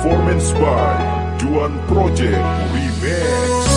Performance by Duan Project Remix.